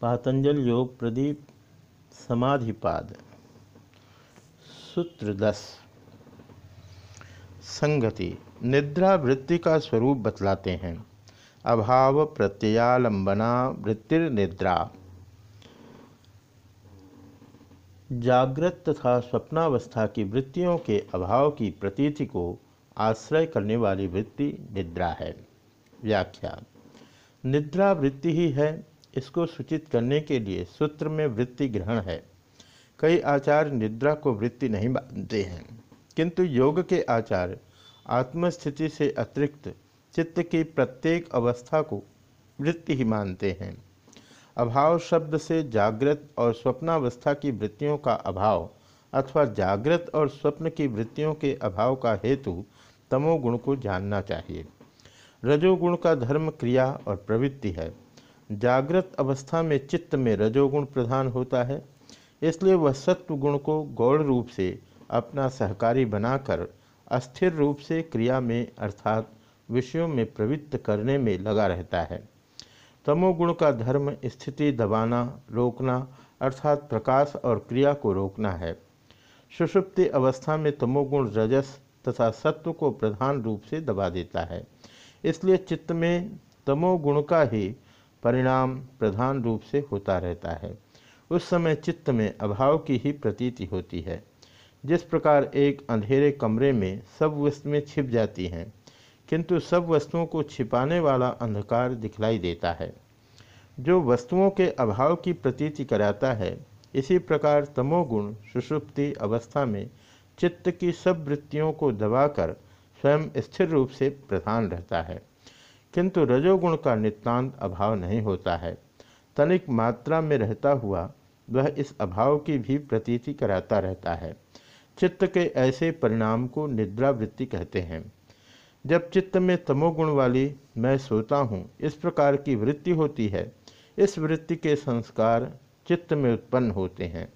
पातंजल योग प्रदीप समाधिपाद सूत्र दस संगति निद्रा वृत्ति का स्वरूप बतलाते हैं। अभाव, प्रत्ययालंबना वृत्तिर्निद्रा जागृत तथा स्वप्नावस्था की वृत्तियों के अभाव की प्रतीति को आश्रय करने वाली वृत्ति निद्रा है। व्याख्या निद्रा वृत्ति ही है इसको सूचित करने के लिए सूत्र में वृत्ति ग्रहण है। कई आचार्य निद्रा को वृत्ति नहीं मानते हैं। किंतु योग के आचार्य आत्मस्थिति से अतिरिक्त चित्त की प्रत्येक अवस्था को वृत्ति ही मानते हैं। अभाव शब्द से जागृत और स्वप्नावस्था की वृत्तियों का अभाव अथवा जागृत और स्वप्न की वृत्तियों के अभाव का हेतु तमोगुण को जानना चाहिए। रजोगुण का धर्म क्रिया और प्रवृत्ति है। जागृत अवस्था में चित्त में रजोगुण प्रधान होता है, इसलिए वह सत्व गुण को गौड़ रूप से अपना सहकारी बनाकर अस्थिर रूप से क्रिया में, अर्थात विषयों में प्रवृत्त करने में लगा रहता है। तमोगुण का धर्म स्थिति दबाना, रोकना, अर्थात प्रकाश और क्रिया को रोकना है। सुषुप्ति अवस्था में तमोगुण रजस तथा सत्व को प्रधान रूप से दबा देता है। इसलिए चित्त में तमोगुण का ही परिणाम प्रधान रूप से होता रहता है। उस समय चित्त में अभाव की ही प्रतीति होती है। जिस प्रकार एक अंधेरे कमरे में सब वस्तुएँ छिप जाती हैं, किंतु सब वस्तुओं को छिपाने वाला अंधकार दिखलाई देता है। जो वस्तुओं के अभाव की प्रतीति कराता है, इसी प्रकार तमोगुण सुषुप्ति अवस्था में चित्त की सब वृत्तियों को दबाकर स्वयं स्थिर रूप से प्रधान रहता है। किंतु रजोगुण का नितांत अभाव नहीं होता है। तनिक मात्रा में रहता हुआ वह इस अभाव की भी प्रतीति कराता रहता है। चित्त के ऐसे परिणाम को निद्रा वृत्ति कहते हैं। जब चित्त में तमोगुण वाली मैं सोता हूँ, इस प्रकार की वृत्ति होती है। इस वृत्ति के संस्कार चित्त में उत्पन्न होते हैं।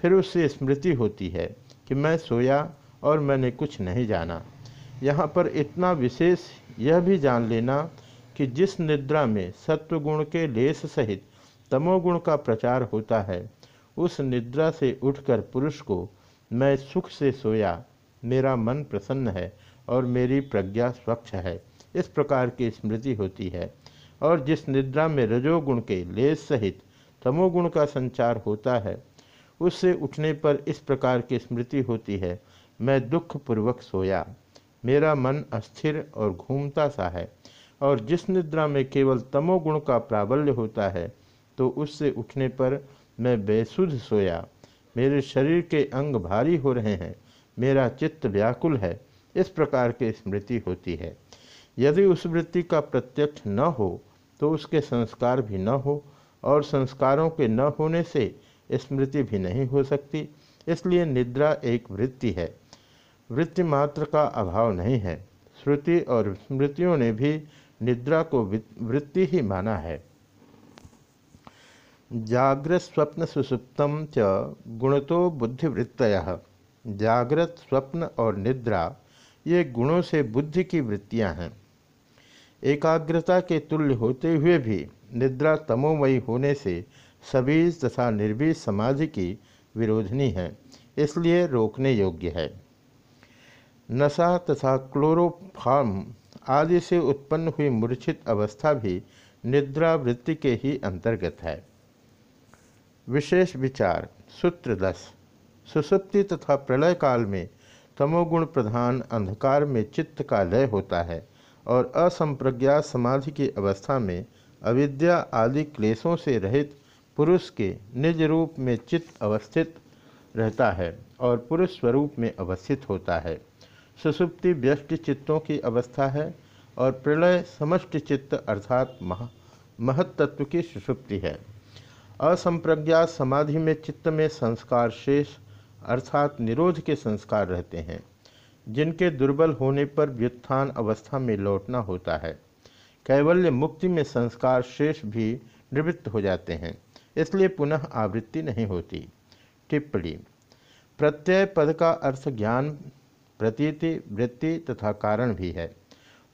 फिर उससे स्मृति होती है कि मैं सोया और मैंने कुछ नहीं जाना। यहाँ पर इतना विशेष यह भी जान लेना कि जिस निद्रा में सत्वगुण के लेस सहित तमोगुण का प्रचार होता है, उस निद्रा से उठकर पुरुष को मैं सुख से सोया, मेरा मन प्रसन्न है और मेरी प्रज्ञा स्वच्छ है। इस प्रकार की स्मृति होती है। और जिस निद्रा में रजोगुण के लेस सहित तमोगुण का संचार होता है, उससे उठने पर इस प्रकार की स्मृति होती है, मैं दुखपूर्वक सोया, मेरा मन अस्थिर और घूमता सा है। और जिस निद्रा में केवल तमोगुण का प्राबल्य होता है तो उससे उठने पर मैं बेसुध सोया। मेरे शरीर के अंग भारी हो रहे हैं। मेरा चित्त व्याकुल है। इस प्रकार की स्मृति होती है। यदि उस वृत्ति का प्रत्यक्ष न हो तो उसके संस्कार भी न हो और संस्कारों के न होने से स्मृति भी नहीं हो सकती। इसलिए निद्रा एक वृत्ति है। वृत्ति मात्र का अभाव नहीं है। श्रुति और स्मृतियों ने भी निद्रा को वृत्ति ही माना है। जागृत स्वप्न सुसुप्तम च गुणतो बुद्धिवृत्त जागृत स्वप्न और निद्रा, ये गुणों से बुद्धि की वृत्तियाँ हैं। एकाग्रता के तुल्य होते हुए भी निद्रा तमोमयी होने से सबीज तथा निर्बीज समाधि की विरोधनी है, इसलिए रोकने योग्य है। नशा तथा क्लोरोफार्म आदि से उत्पन्न हुई मूर्छित अवस्था भी निद्रा वृत्ति के ही अंतर्गत है। विशेष विचार, सूत्र दस। सुसुप्ति तथा प्रलय काल में तमोगुण प्रधान अंधकार में चित्त का लय होता है और असंप्रज्ञा समाधि की अवस्था में अविद्या आदि क्लेशों से रहित पुरुष के निज रूप में चित्त अवस्थित रहता है और पुरुष स्वरूप में अवस्थित होता है। सुसुप्ति व्यष्टि चित्तों की अवस्था है और प्रलय समष्टि चित्त अर्थात मह महत्त्व की सुसुप्ति है। असंप्रज्ञात समाधि में चित्त में संस्कार शेष अर्थात निरोध के संस्कार रहते हैं, जिनके दुर्बल होने पर व्युत्थान अवस्था में लौटना होता है। कैवल्य मुक्ति में संस्कार शेष भी निवृत्त हो जाते हैं, इसलिए पुनः आवृत्ति नहीं होती। टिप्पणी, प्रत्यय पद का अर्थ ज्ञान प्रतीति, वृत्ति तथा कारण भी है।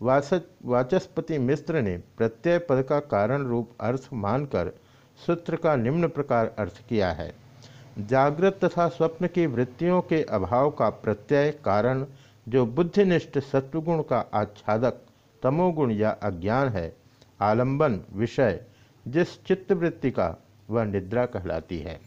वाचस्पति मिश्र ने प्रत्यय पद का कारण रूप अर्थ मानकर सूत्र का निम्न प्रकार अर्थ किया है। जागृत तथा स्वप्न की वृत्तियों के अभाव का प्रत्यय कारण जो बुद्धिनिष्ठ सत्वगुण का आच्छादक, तमोगुण या अज्ञान है, आलंबन, विषय, जिस चित्तवृत्ति का वह निद्रा कहलाती है।